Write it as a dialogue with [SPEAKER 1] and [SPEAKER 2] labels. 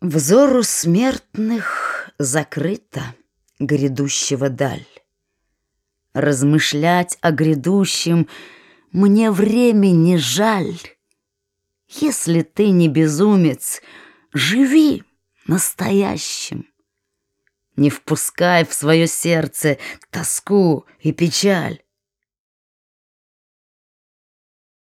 [SPEAKER 1] Взору смертных закрыта грядущего даль. Размышлять о грядущем мне времени жаль. Если ты не безумец, живи настоящим. Не впускай в свое сердце тоску и печаль.